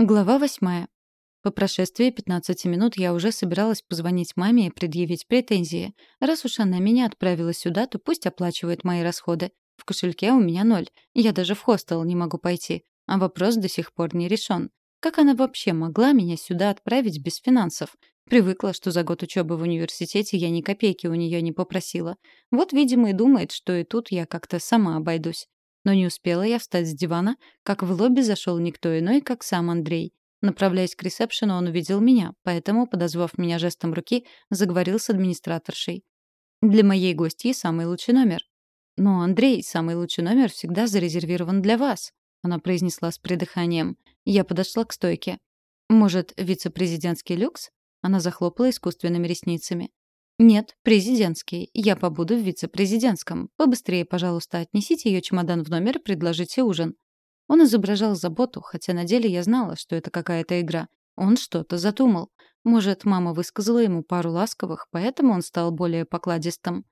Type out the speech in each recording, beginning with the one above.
Глава восьмая. По прошествии 15 минут я уже собиралась позвонить маме и предъявить претензии. Раз уж она меня отправила сюда, то пусть оплачивает мои расходы. В кошельке у меня ноль. Я даже в хостел не могу пойти. А вопрос до сих пор не решен. Как она вообще могла меня сюда отправить без финансов? Привыкла, что за год учебы в университете я ни копейки у нее не попросила. Вот, видимо, и думает, что и тут я как-то сама обойдусь. Но не успела я встать с дивана, как в лобби зашел никто иной, как сам Андрей. Направляясь к ресепшену, он увидел меня, поэтому, подозвав меня жестом руки, заговорил с администраторшей. «Для моей гостьи самый лучший номер». «Но, Андрей, самый лучший номер всегда зарезервирован для вас», она произнесла с придыханием. Я подошла к стойке. «Может, вице-президентский люкс?» Она захлопала искусственными ресницами. «Нет, президентский. Я побуду в вице-президентском. Побыстрее, пожалуйста, отнесите ее чемодан в номер и предложите ужин». Он изображал заботу, хотя на деле я знала, что это какая-то игра. Он что-то задумал. Может, мама высказала ему пару ласковых, поэтому он стал более покладистым.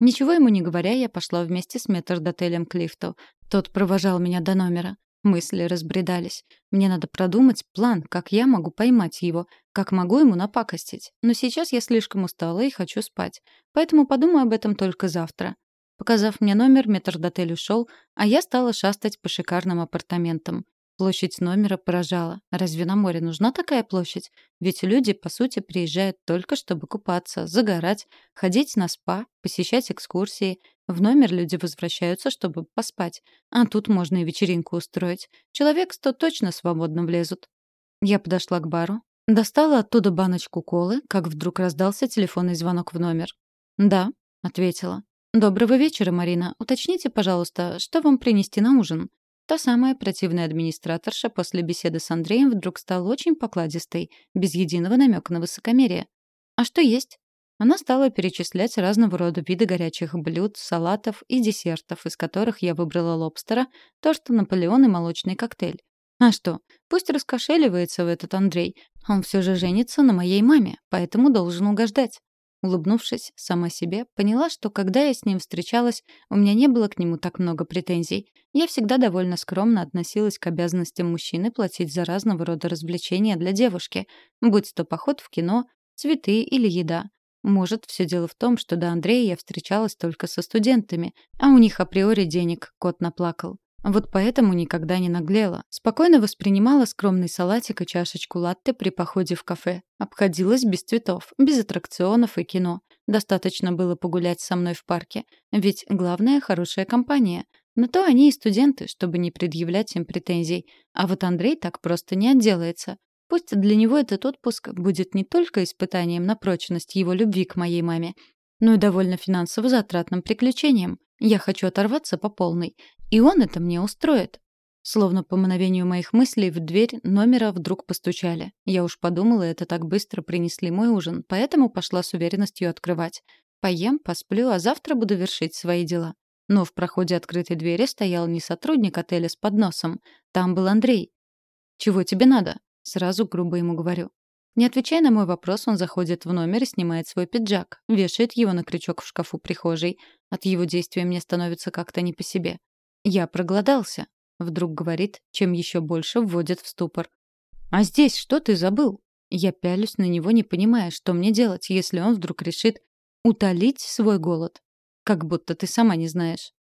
Ничего ему не говоря, я пошла вместе с метрдотелем к лифту. Тот провожал меня до номера. Мысли разбредались. Мне надо продумать план, как я могу поймать его, как могу ему напакостить. Но сейчас я слишком устала и хочу спать. Поэтому подумаю об этом только завтра. Показав мне номер, метрдотель ушел, а я стала шастать по шикарным апартаментам. Площадь номера поражала. Разве на море нужна такая площадь? Ведь люди, по сути, приезжают только чтобы купаться, загорать, ходить на спа, посещать экскурсии. В номер люди возвращаются, чтобы поспать. А тут можно и вечеринку устроить. Человек сто точно свободно влезут. Я подошла к бару, достала оттуда баночку колы, как вдруг раздался телефонный звонок в номер. «Да», — ответила. «Доброго вечера, Марина. Уточните, пожалуйста, что вам принести на ужин?» Та самая противная администраторша после беседы с Андреем вдруг стала очень покладистой, без единого намека на высокомерие. «А что есть?» Она стала перечислять разного рода виды горячих блюд, салатов и десертов, из которых я выбрала лобстера, торт Наполеон и молочный коктейль. А что, пусть раскошеливается в этот Андрей. Он все же женится на моей маме, поэтому должен угождать. Улыбнувшись сама себе, поняла, что когда я с ним встречалась, у меня не было к нему так много претензий. Я всегда довольно скромно относилась к обязанностям мужчины платить за разного рода развлечения для девушки, будь то поход в кино, цветы или еда. Может, все дело в том, что до Андрея я встречалась только со студентами, а у них априори денег кот наплакал. Вот поэтому никогда не наглела. Спокойно воспринимала скромный салатик и чашечку латте при походе в кафе. Обходилась без цветов, без аттракционов и кино. Достаточно было погулять со мной в парке. Ведь главное — хорошая компания. Но то они и студенты, чтобы не предъявлять им претензий. А вот Андрей так просто не отделается. Пусть для него этот отпуск будет не только испытанием на прочность его любви к моей маме, но и довольно финансово затратным приключением. Я хочу оторваться по полной, и он это мне устроит. Словно по мановению моих мыслей в дверь номера вдруг постучали. Я уж подумала, это так быстро принесли мой ужин, поэтому пошла с уверенностью открывать. Поем, посплю, а завтра буду вершить свои дела. Но в проходе открытой двери стоял не сотрудник отеля с подносом. Там был Андрей. «Чего тебе надо?» Сразу грубо ему говорю. Не отвечая на мой вопрос, он заходит в номер и снимает свой пиджак, вешает его на крючок в шкафу прихожей. От его действия мне становится как-то не по себе. «Я проголодался», — вдруг говорит, чем еще больше вводит в ступор. «А здесь что ты забыл?» Я пялюсь на него, не понимая, что мне делать, если он вдруг решит утолить свой голод. Как будто ты сама не знаешь.